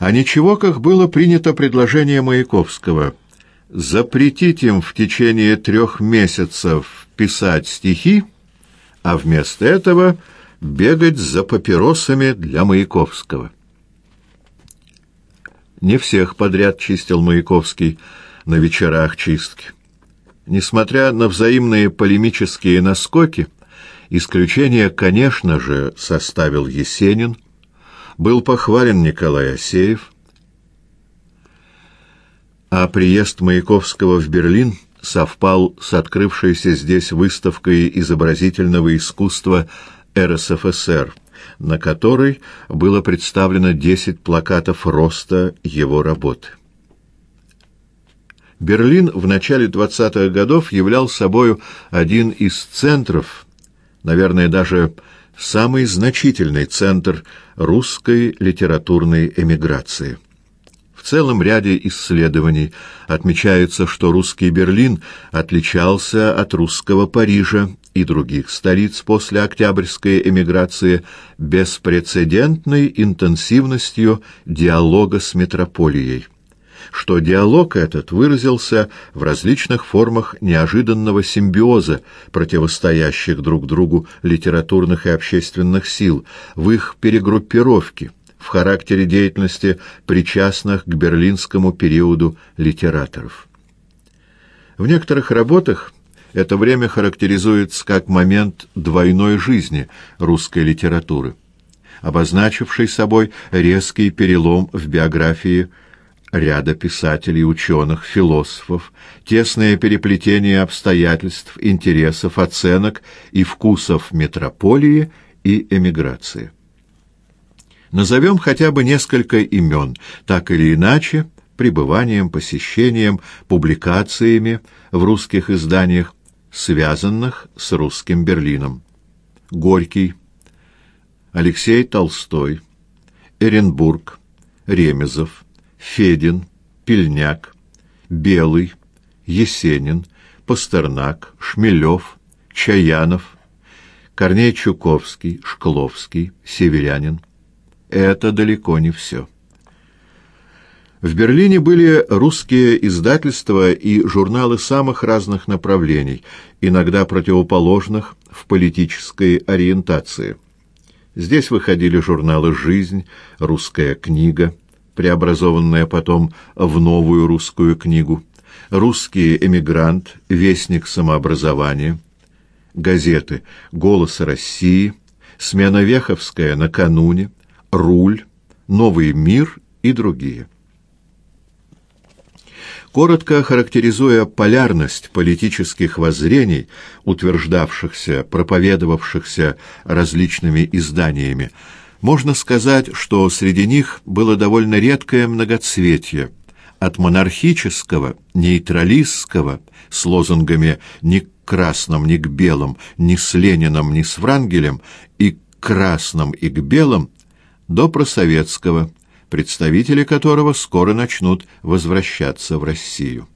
А ничего, как было принято предложение Маяковского запретить им в течение трех месяцев писать стихи, а вместо этого бегать за папиросами для Маяковского. Не всех подряд чистил Маяковский на вечерах чистки. Несмотря на взаимные полемические наскоки, исключение, конечно же, составил Есенин, был похвален Николай Асеев, а приезд Маяковского в Берлин совпал с открывшейся здесь выставкой изобразительного искусства РСФСР, на которой было представлено 10 плакатов роста его работы. Берлин в начале 20-х годов являл собою один из центров, наверное, даже самый значительный центр русской литературной эмиграции. В целом ряде исследований отмечается, что русский Берлин отличался от русского Парижа и других столиц после Октябрьской эмиграции беспрецедентной интенсивностью диалога с метрополией что диалог этот выразился в различных формах неожиданного симбиоза противостоящих друг другу литературных и общественных сил, в их перегруппировке, в характере деятельности причастных к берлинскому периоду литераторов. В некоторых работах это время характеризуется как момент двойной жизни русской литературы, обозначивший собой резкий перелом в биографии ряда писателей, ученых, философов, тесное переплетение обстоятельств, интересов, оценок и вкусов метрополии и эмиграции. Назовем хотя бы несколько имен, так или иначе, пребыванием, посещением, публикациями в русских изданиях, связанных с русским Берлином. Горький, Алексей Толстой, Эренбург, Ремезов, Федин, Пельняк, Белый, Есенин, Пастернак, Шмелев, Чаянов, Корней Чуковский, Шкловский, Северянин. Это далеко не все. В Берлине были русские издательства и журналы самых разных направлений, иногда противоположных в политической ориентации. Здесь выходили журналы «Жизнь», «Русская книга», преобразованная потом в новую русскую книгу, «Русский эмигрант», «Вестник самообразования», газеты «Голос России», «Смена Веховская» накануне, «Руль», «Новый мир» и другие. Коротко характеризуя полярность политических воззрений, утверждавшихся, проповедовавшихся различными изданиями, можно сказать, что среди них было довольно редкое многоцветие, от монархического, нейтралистского, с лозунгами «ни к красным, ни к белым, ни с Лениным, ни с Врангелем» и к красным и к белым, до просоветского, представители которого скоро начнут возвращаться в Россию.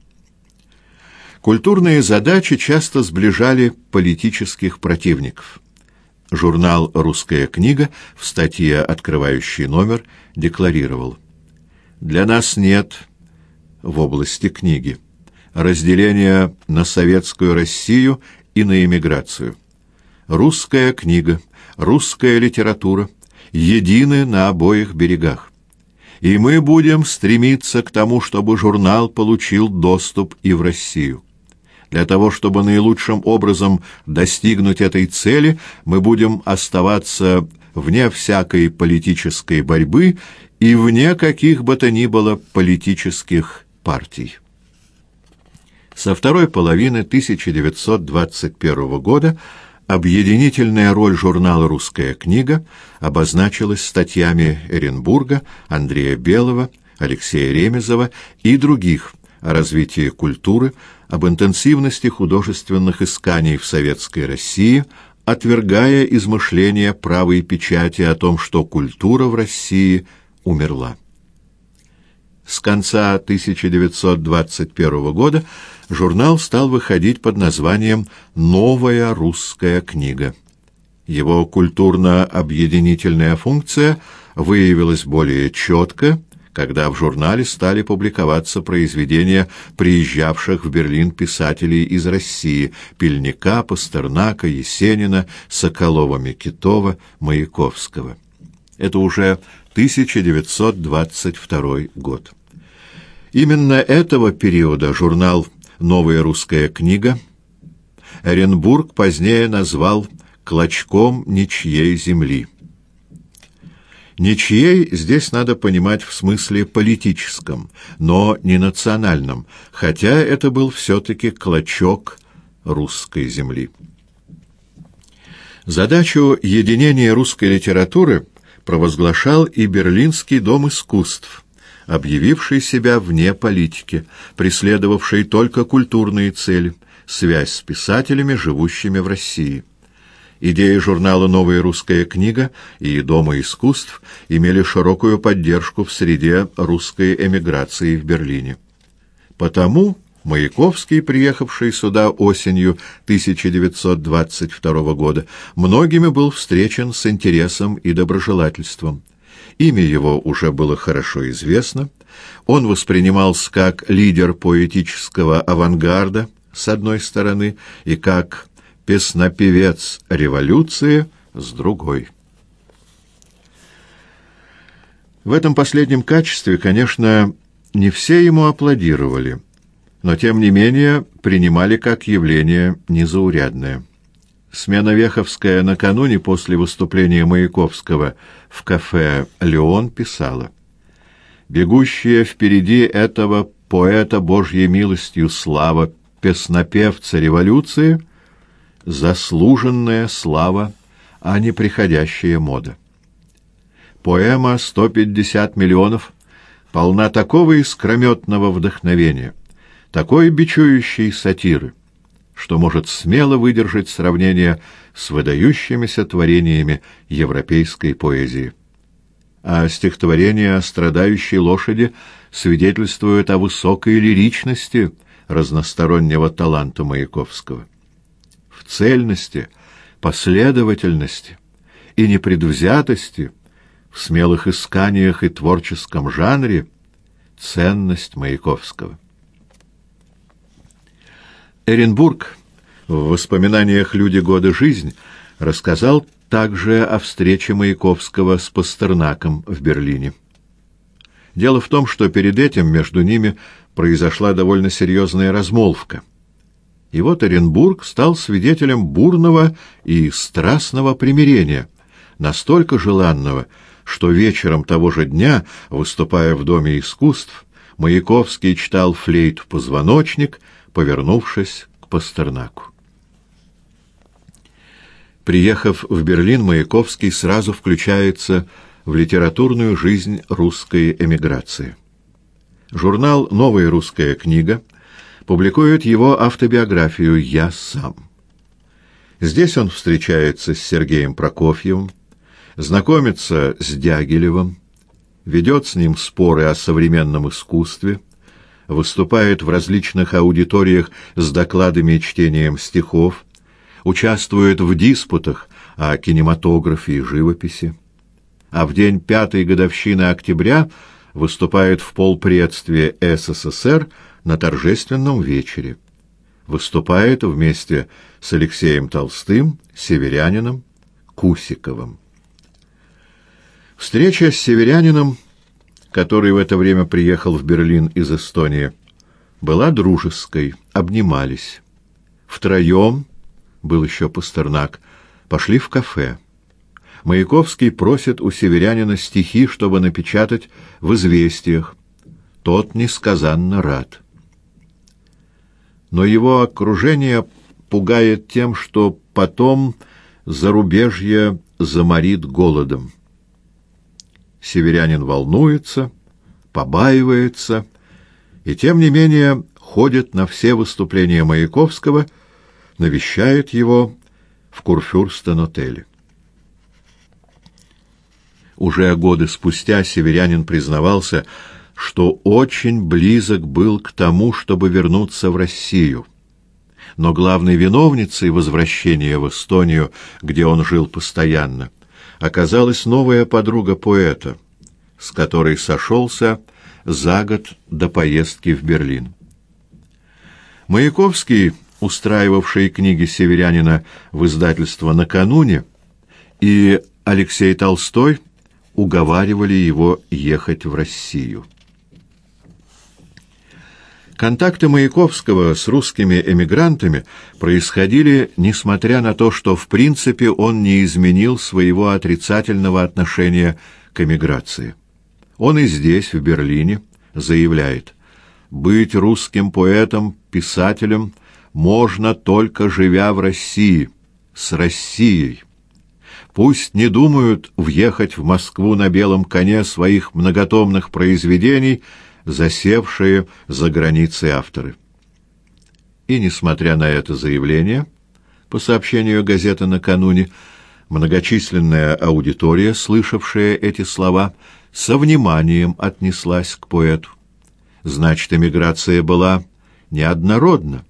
Культурные задачи часто сближали политических противников. Журнал «Русская книга» в статье «Открывающий номер» декларировал «Для нас нет в области книги разделения на советскую Россию и на эмиграцию. Русская книга, русская литература едины на обоих берегах. И мы будем стремиться к тому, чтобы журнал получил доступ и в Россию. Для того, чтобы наилучшим образом достигнуть этой цели, мы будем оставаться вне всякой политической борьбы и вне каких бы то ни было политических партий. Со второй половины 1921 года объединительная роль журнала «Русская книга» обозначилась статьями Эренбурга, Андрея Белого, Алексея Ремезова и других о развитии культуры, об интенсивности художественных исканий в Советской России, отвергая измышления правой печати о том, что культура в России умерла. С конца 1921 года журнал стал выходить под названием «Новая русская книга». Его культурно-объединительная функция выявилась более четко, когда в журнале стали публиковаться произведения приезжавших в Берлин писателей из России Пельника, Пастернака, Есенина, Соколова-Микитова, Маяковского. Это уже 1922 год. Именно этого периода журнал «Новая русская книга» Оренбург позднее назвал «клочком ничьей земли». Ничьей здесь надо понимать в смысле политическом, но не национальном, хотя это был все-таки клочок русской земли. Задачу единения русской литературы провозглашал и Берлинский дом искусств, объявивший себя вне политики, преследовавший только культурные цели, связь с писателями, живущими в России. Идеи журнала «Новая русская книга» и Дома искусств имели широкую поддержку в среде русской эмиграции в Берлине. Потому Маяковский, приехавший сюда осенью 1922 года, многими был встречен с интересом и доброжелательством. Имя его уже было хорошо известно, он воспринимался как лидер поэтического авангарда, с одной стороны, и как песнопевец революции с другой. В этом последнем качестве, конечно, не все ему аплодировали, но тем не менее принимали как явление незаурядное. Смена Веховская накануне после выступления Маяковского в кафе «Леон» писала «Бегущая впереди этого поэта Божьей милостью слава песнопевца революции — заслуженная слава, а не приходящая мода. Поэма «150 миллионов» полна такого искрометного вдохновения, такой бичующей сатиры, что может смело выдержать сравнение с выдающимися творениями европейской поэзии. А стихотворение о страдающей лошади свидетельствует о высокой лиричности разностороннего таланта Маяковского цельности, последовательности и непредвзятости, в смелых исканиях и творческом жанре ценность Маяковского. Эренбург в воспоминаниях «Люди года жизнь» рассказал также о встрече Маяковского с Пастернаком в Берлине. Дело в том, что перед этим между ними произошла довольно серьезная размолвка — и вот Оренбург стал свидетелем бурного и страстного примирения, настолько желанного, что вечером того же дня, выступая в Доме искусств, Маяковский читал флейт «Позвоночник», повернувшись к Пастернаку. Приехав в Берлин, Маяковский сразу включается в литературную жизнь русской эмиграции. Журнал «Новая русская книга» публикует его автобиографию «Я сам». Здесь он встречается с Сергеем Прокофьевым, знакомится с Дягилевым, ведет с ним споры о современном искусстве, выступает в различных аудиториях с докладами и чтением стихов, участвует в диспутах о кинематографе и живописи, а в день пятой годовщины октября выступает в полпредстве СССР на торжественном вечере. Выступает вместе с Алексеем Толстым, северянином Кусиковым. Встреча с северянином, который в это время приехал в Берлин из Эстонии, была дружеской, обнимались. Втроем, был еще Пастернак, пошли в кафе. Маяковский просит у северянина стихи, чтобы напечатать в «Известиях». Тот несказанно рад но его окружение пугает тем, что потом зарубежье заморит голодом. Северянин волнуется, побаивается, и тем не менее ходит на все выступления Маяковского, навещает его в Курфюрстен-отеле. Уже годы спустя северянин признавался, что очень близок был к тому, чтобы вернуться в Россию. Но главной виновницей возвращения в Эстонию, где он жил постоянно, оказалась новая подруга поэта, с которой сошелся за год до поездки в Берлин. Маяковский, устраивавший книги северянина в издательство накануне, и Алексей Толстой уговаривали его ехать в Россию. Контакты Маяковского с русскими эмигрантами происходили, несмотря на то, что в принципе он не изменил своего отрицательного отношения к эмиграции. Он и здесь, в Берлине, заявляет, «Быть русским поэтом, писателем можно только живя в России, с Россией. Пусть не думают въехать в Москву на белом коне своих многотомных произведений – засевшие за границей авторы. И, несмотря на это заявление, по сообщению газеты накануне, многочисленная аудитория, слышавшая эти слова, со вниманием отнеслась к поэту. Значит, эмиграция была неоднородна.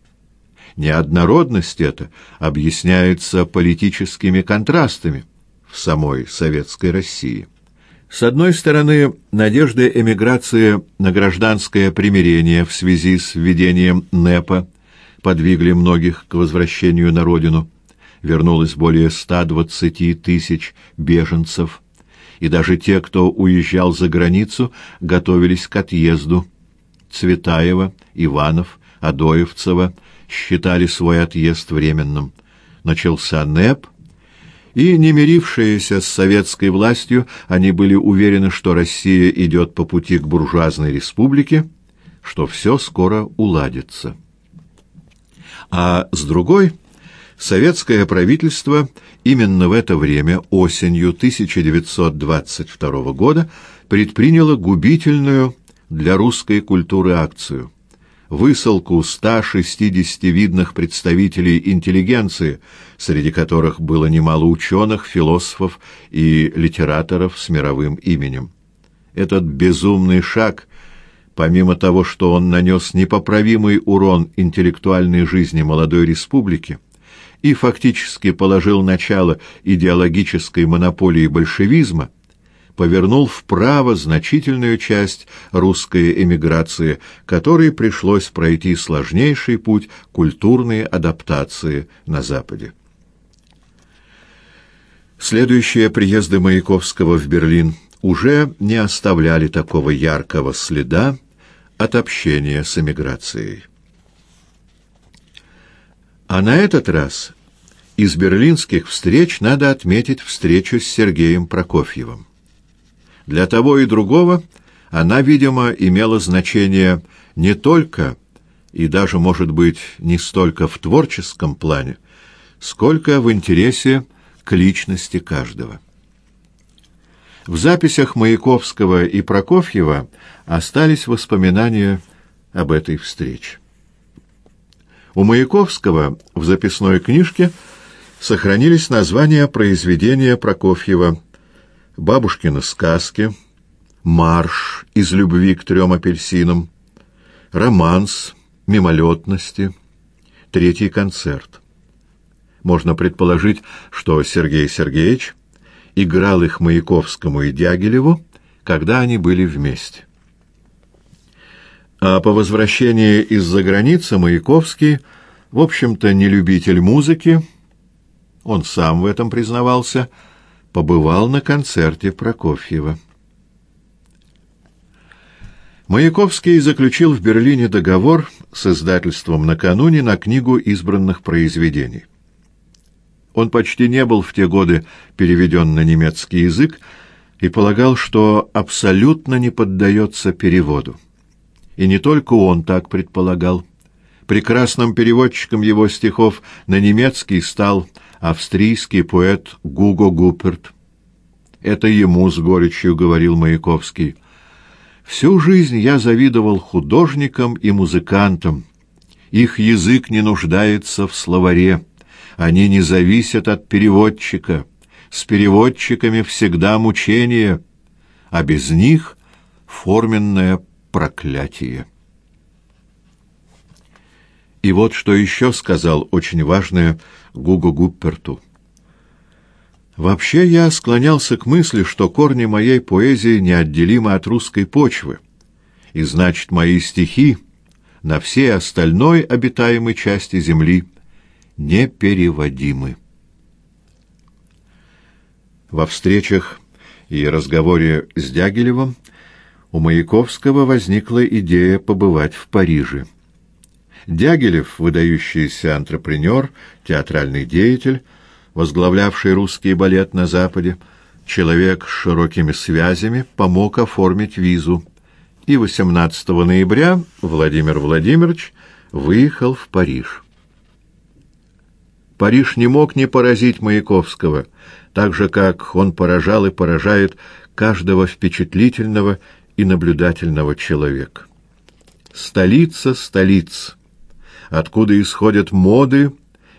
Неоднородность эта объясняется политическими контрастами в самой советской России. С одной стороны, надежды эмиграции на гражданское примирение в связи с введением НЭПа подвигли многих к возвращению на родину. Вернулось более 120 тысяч беженцев, и даже те, кто уезжал за границу, готовились к отъезду. Цветаева, Иванов, Адоевцева считали свой отъезд временным. Начался НЭП — и, не мирившиеся с советской властью, они были уверены, что Россия идет по пути к буржуазной республике, что все скоро уладится. А с другой, советское правительство именно в это время, осенью 1922 года, предприняло губительную для русской культуры акцию высылку 160 видных представителей интеллигенции, среди которых было немало ученых, философов и литераторов с мировым именем. Этот безумный шаг, помимо того, что он нанес непоправимый урон интеллектуальной жизни молодой республики и фактически положил начало идеологической монополии большевизма, повернул вправо значительную часть русской эмиграции, которой пришлось пройти сложнейший путь культурной адаптации на Западе. Следующие приезды Маяковского в Берлин уже не оставляли такого яркого следа от общения с эмиграцией. А на этот раз из берлинских встреч надо отметить встречу с Сергеем Прокофьевым. Для того и другого она, видимо, имела значение не только и даже, может быть, не столько в творческом плане, сколько в интересе к личности каждого. В записях Маяковского и Прокофьева остались воспоминания об этой встрече. У Маяковского в записной книжке сохранились названия произведения Прокофьева бабушкины сказки, марш из любви к трем апельсинам, романс, мимолетности, третий концерт. Можно предположить, что Сергей Сергеевич играл их Маяковскому и Дягилеву, когда они были вместе. А по возвращении из-за границы Маяковский, в общем-то, не любитель музыки, он сам в этом признавался, — побывал на концерте Прокофьева. Маяковский заключил в Берлине договор с издательством накануне на книгу избранных произведений. Он почти не был в те годы переведен на немецкий язык и полагал, что абсолютно не поддается переводу. И не только он так предполагал. Прекрасным переводчиком его стихов на немецкий стал австрийский поэт Гуго Гуперт. Это ему с горечью говорил Маяковский. Всю жизнь я завидовал художникам и музыкантам. Их язык не нуждается в словаре. Они не зависят от переводчика. С переводчиками всегда мучение, а без них форменное проклятие. И вот что еще сказал очень важное Гуго Гупперту. Вообще я склонялся к мысли, что корни моей поэзии неотделимы от русской почвы, и значит, мои стихи на всей остальной обитаемой части земли непереводимы. Во встречах и разговоре с Дягилевым у Маяковского возникла идея побывать в Париже. Дягилев, выдающийся антрепренер, театральный деятель, возглавлявший русский балет на Западе, человек с широкими связями, помог оформить визу. И 18 ноября Владимир Владимирович выехал в Париж. Париж не мог не поразить Маяковского, так же, как он поражал и поражает каждого впечатлительного и наблюдательного человека. Столица столиц, откуда исходят моды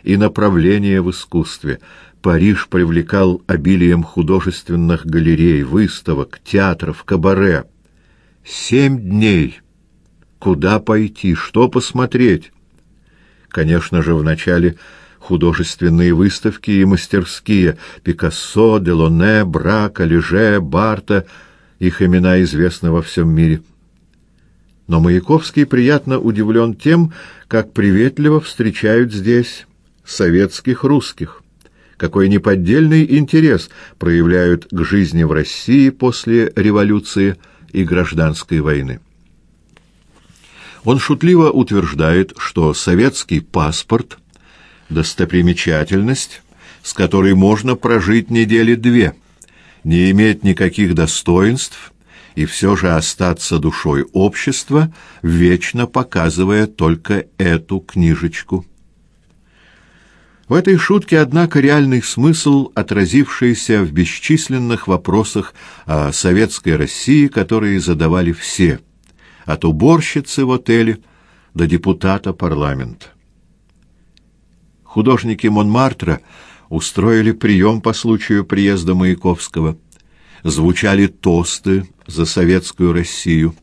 и направления в искусстве. Париж привлекал обилием художественных галерей, выставок, театров, кабаре. Семь дней. Куда пойти, что посмотреть? Конечно же, вначале художественные выставки и мастерские Пикассо, Делоне, Брака, Леже, Барта, их имена известны во всем мире. Но Маяковский приятно удивлен тем, как приветливо встречают здесь советских русских, какой неподдельный интерес проявляют к жизни в России после революции и гражданской войны. Он шутливо утверждает, что советский паспорт – достопримечательность, с которой можно прожить недели две, не иметь никаких достоинств и все же остаться душой общества, вечно показывая только эту книжечку. В этой шутке, однако, реальный смысл, отразившийся в бесчисленных вопросах о советской России, которые задавали все, от уборщицы в отеле до депутата парламента художники Монмартра устроили прием по случаю приезда Маяковского. Звучали тосты за советскую Россию.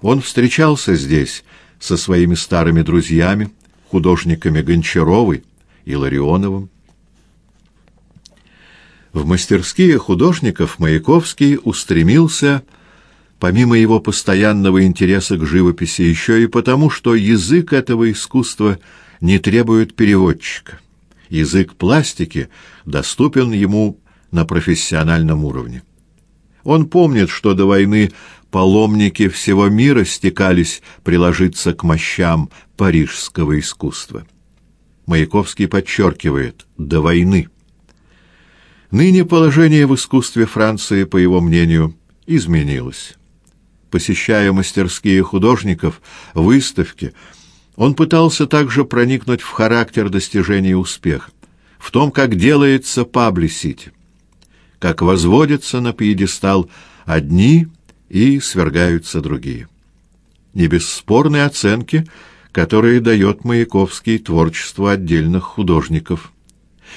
Он встречался здесь со своими старыми друзьями, художниками Гончаровой и Ларионовым. В мастерские художников Маяковский устремился, помимо его постоянного интереса к живописи, еще и потому, что язык этого искусства – не требует переводчика. Язык пластики доступен ему на профессиональном уровне. Он помнит, что до войны паломники всего мира стекались приложиться к мощам парижского искусства. Маяковский подчеркивает «до войны». Ныне положение в искусстве Франции, по его мнению, изменилось. Посещая мастерские художников, выставки – он пытался также проникнуть в характер достижения успеха, в том, как делается паблисити, как возводятся на пьедестал одни и свергаются другие. Не бесспорные оценки, которые дает Маяковский творчеству отдельных художников.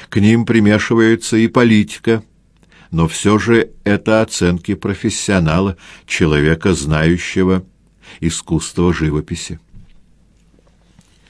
К ним примешивается и политика, но все же это оценки профессионала, человека, знающего искусство живописи.